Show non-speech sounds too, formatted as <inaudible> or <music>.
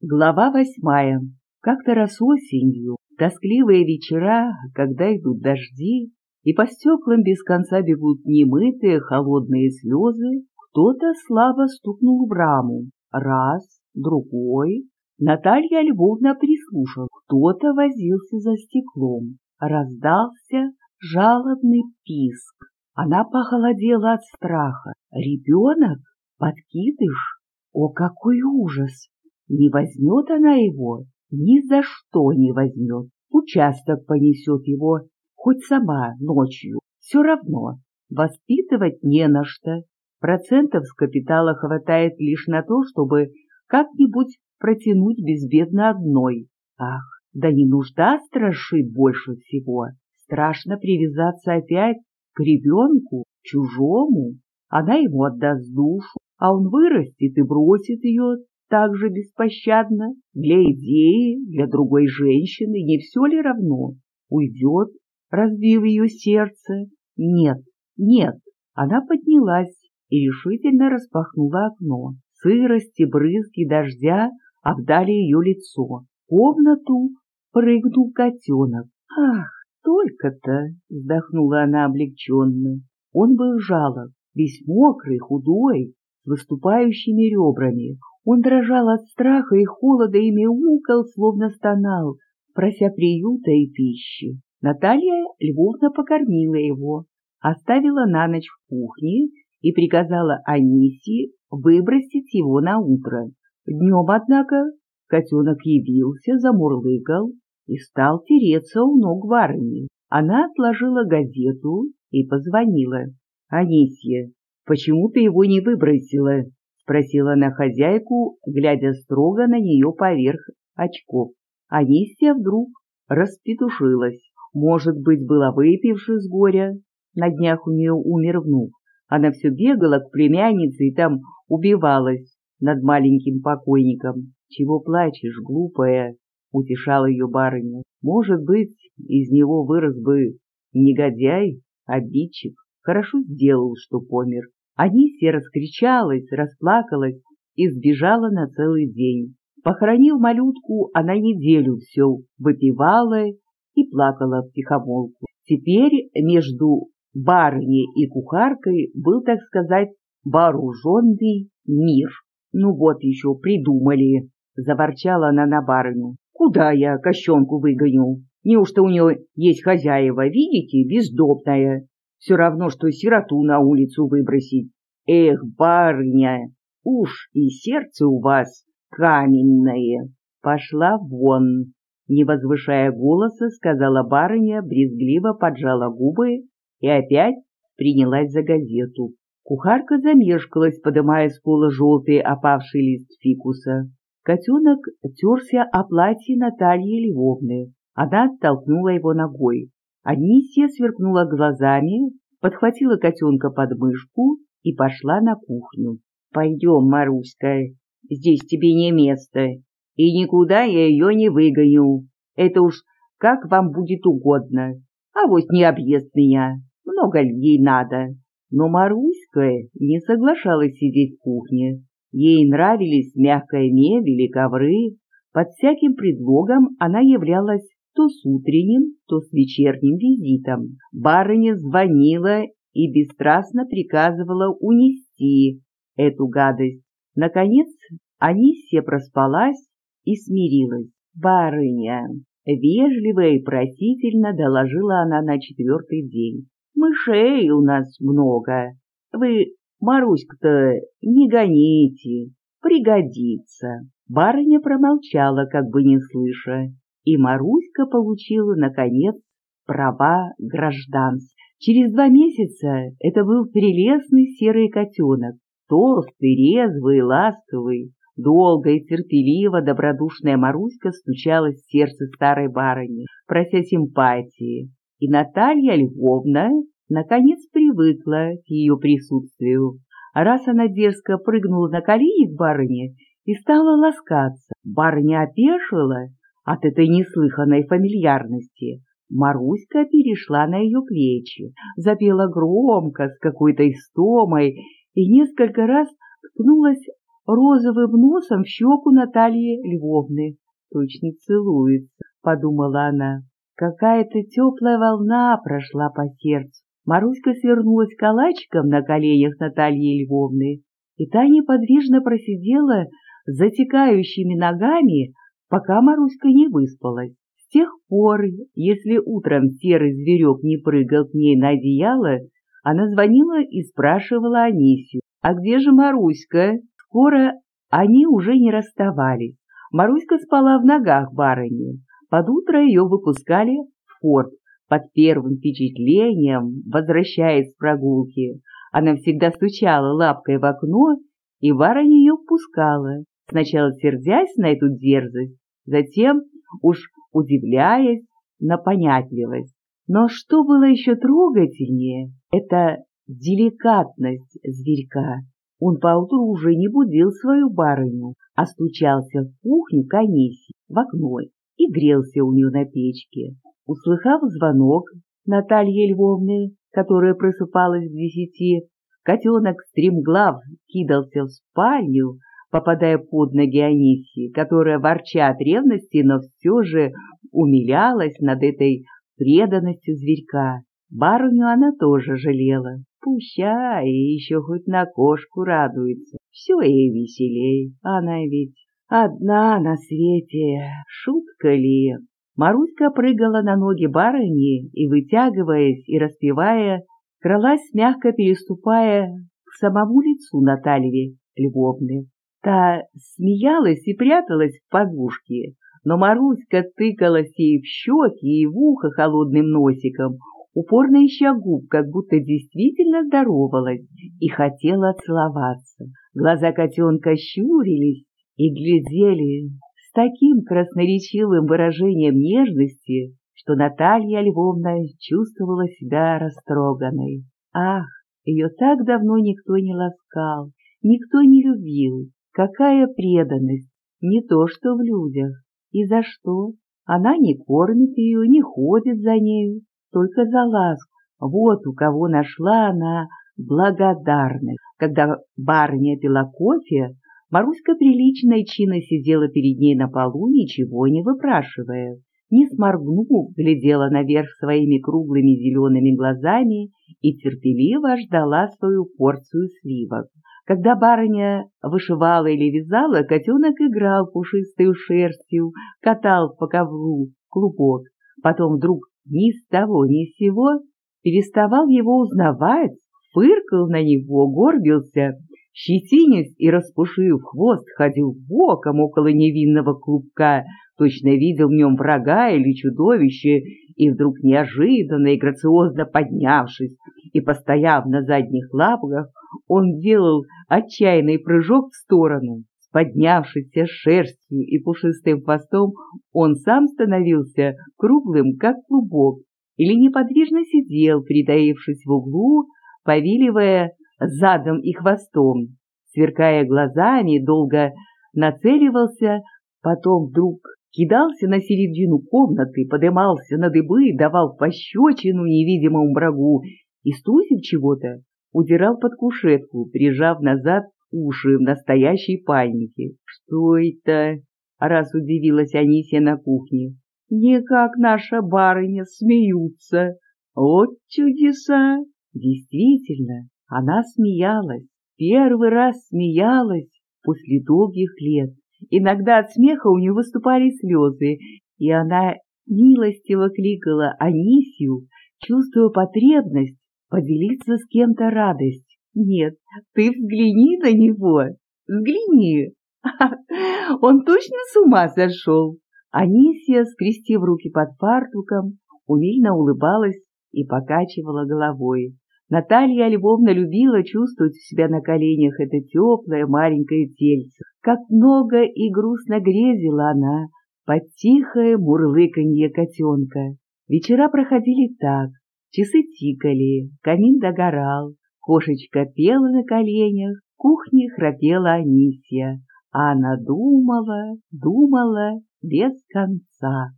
Глава восьмая. Как-то раз осенью, тоскливые вечера, когда идут дожди, и по стеклам без конца бегут немытые холодные слезы, кто-то слабо стукнул в раму. Раз, другой. Наталья Львовна прислушала. Кто-то возился за стеклом. Раздался жалобный писк. Она похолодела от страха. Ребенок? Подкидыш? О, какой ужас! Не возьмет она его, ни за что не возьмет. Участок понесет его, хоть сама ночью. Все равно, воспитывать не на что. Процентов с капитала хватает лишь на то, чтобы как-нибудь протянуть безбедно одной. Ах, да не нужда страшит больше всего. Страшно привязаться опять к ребенку, чужому. Она ему отдаст душу, а он вырастет и бросит ее так же беспощадно для идеи, для другой женщины, не все ли равно? Уйдет, разбив ее сердце? Нет, нет. Она поднялась и решительно распахнула окно. Сырость и брызги дождя обдали ее лицо. В комнату прыгнул котенок. «Ах, только-то!» — вздохнула она облегченно. Он был жалок, весь мокрый, худой, выступающими ребрами. Он дрожал от страха и холода и мяукал, словно стонал, прося приюта и пищи. Наталья Львовна покормила его, оставила на ночь в кухне и приказала Анисе выбросить его на утро. Днем, однако, котенок явился, замурлыкал и стал тереться у ног барыни. Она отложила газету и позвонила. — Анисья, почему ты его не выбросила? спросила она хозяйку, глядя строго на нее поверх очков. Анисия вдруг распетушилась. Может быть, была выпивши с горя. На днях у нее умер внук. Она все бегала к племяннице и там убивалась над маленьким покойником. «Чего плачешь, глупая?» — утешала ее барыня. «Может быть, из него вырос бы негодяй, обидчик. Хорошо сделал, что помер. Анисия раскричалась, расплакалась и сбежала на целый день. Похоронил малютку, она неделю все выпивала и плакала втихомолку. Теперь между барыней и кухаркой был, так сказать, вооруженный мир. Ну вот еще придумали, заворчала она на барыню. Куда я кощенку выгоню? Неужто у нее есть хозяева, видите, бездомная? Все равно, что сироту на улицу выбросить. Эх, барыня, уж и сердце у вас каменное. Пошла вон, не возвышая голоса, сказала барыня, брезгливо поджала губы и опять принялась за газету. Кухарка замешкалась, подымая с пола желтый опавший лист фикуса. Котенок терся о платье Натальи Львовны. Она оттолкнула его ногой. Анисия сверкнула глазами, подхватила котенка под мышку и пошла на кухню. «Пойдем, Маруська, здесь тебе не место, и никуда я ее не выгоню. Это уж как вам будет угодно. А вот не объезд меня, много ей надо». Но Маруська не соглашалась сидеть в кухне. Ей нравились мягкая мебель и ковры. Под всяким предлогом она являлась то с утренним, то с вечерним визитом. Барыня звонила и бесстрастно приказывала унести эту гадость. Наконец Анисия проспалась и смирилась. «Барыня!» — вежливо и просительно доложила она на четвертый день. «Мышей у нас много. Вы, Маруська-то, не гоните, пригодится». Барыня промолчала, как бы не слыша, и Маруська получила, наконец, права гражданства. Через два месяца это был прелестный серый котенок, толстый, резвый, ласковый. Долго и терпеливо добродушная Маруська стучалась в сердце старой барыни, прося симпатии. И Наталья Львовна наконец привыкла к ее присутствию. Раз она дерзко прыгнула на колени к барыне и стала ласкаться, барыня опешила от этой неслыханной фамильярности. Маруська перешла на ее плечи, запела громко, с какой-то истомой, и несколько раз ткнулась розовым носом в щеку Натальи Львовны. «Точно целуется», — подумала она. Какая-то теплая волна прошла по сердцу. Маруська свернулась калачиком на коленях Натальи Львовны, и та неподвижно просидела затекающими ногами, пока Маруська не выспалась. С тех пор, если утром серый зверек не прыгал к ней на одеяло, она звонила и спрашивала Анисию, «А где же Маруська?» Скоро они уже не расставались. Маруська спала в ногах барыни. Под утро ее выпускали в форт. Под первым впечатлением, возвращаясь с прогулки, она всегда стучала лапкой в окно, и барыня ее впускала, сначала сердясь на эту дерзость, затем уж удивляясь на понятливость. Но что было еще трогательнее, это деликатность зверька. Он поутру уже не будил свою барыню, а стучался в кухню к Анисе, в окно, и грелся у нее на печке. Услыхав звонок Натальи Львовны, которая просыпалась к десяти, котенок стремглав кидался в спальню, попадая под ноги Анисии, которая, ворча от ревности, но все же умилялась над этой преданностью зверька. Барыню она тоже жалела. Пущай, еще хоть на кошку радуется. Все ей веселей, она ведь одна на свете. Шутка ли? Маруська прыгала на ноги барыни и, вытягиваясь и распевая, кралась, мягко переступая к самому лицу Натальи Львовны. Та смеялась и пряталась в подушке, но Маруська тыкалась ей в щеки и в ухо холодным носиком, упорно ища губ, как будто действительно здоровалась и хотела целоваться. Глаза котенка щурились и глядели с таким красноречивым выражением нежности, что Наталья Львовна чувствовала себя растроганной. Ах, ее так давно никто не ласкал, никто не любил, Какая преданность! Не то что в людях. И за что? Она не кормит ее, не ходит за нею, только за ласку. Вот у кого нашла она благодарность. Когда барыня пила кофе, Маруська прилично и сидела перед ней на полу, ничего не выпрашивая. Не сморгнув, глядела наверх своими круглыми зелеными глазами и терпеливо ждала свою порцию сливок. Когда барыня вышивала или вязала, котенок играл пушистой шерстью, катал по ковру клубок. Потом вдруг ни с того ни с сего переставал его узнавать, фыркал на него, горбился, щетинясь и распушив хвост, ходил боком около невинного клубка, точно видел в нем врага или чудовище, и вдруг неожиданно и грациозно поднявшись и постояв на задних лапках, он делал отчаянный прыжок в сторону. С поднявшейся шерстью и пушистым хвостом он сам становился круглым, как клубок, или неподвижно сидел, притаившись в углу, повиливая задом и хвостом, сверкая глазами, долго нацеливался, потом вдруг кидался на середину комнаты, подымался на дыбы, давал пощечину невидимому врагу и, струсив чего-то, удирал под кушетку, прижав назад уши в настоящей панике. «Что это?» — раз удивилась Анисия на кухне. «Не как наша барыня смеются. Вот чудеса!» Действительно, она смеялась. Первый раз смеялась после долгих лет. Иногда от смеха у нее выступали слезы, и она милостиво кликала Анисию, чувствуя потребность поделиться с кем-то радость. Нет, ты взгляни на него, взгляни. <laughs> Он точно с ума сошел. Анисия, скрестив руки под фартуком, умильно улыбалась и покачивала головой. Наталья Львовна любила чувствовать у себя на коленях это теплое маленькое тельце. Как много и грустно грезила она под тихое мурлыканье котенка. Вечера проходили так, Часы тикали, камин догорал, кошечка пела на коленях, в кухне храпела Анисия, а она думала, думала без конца.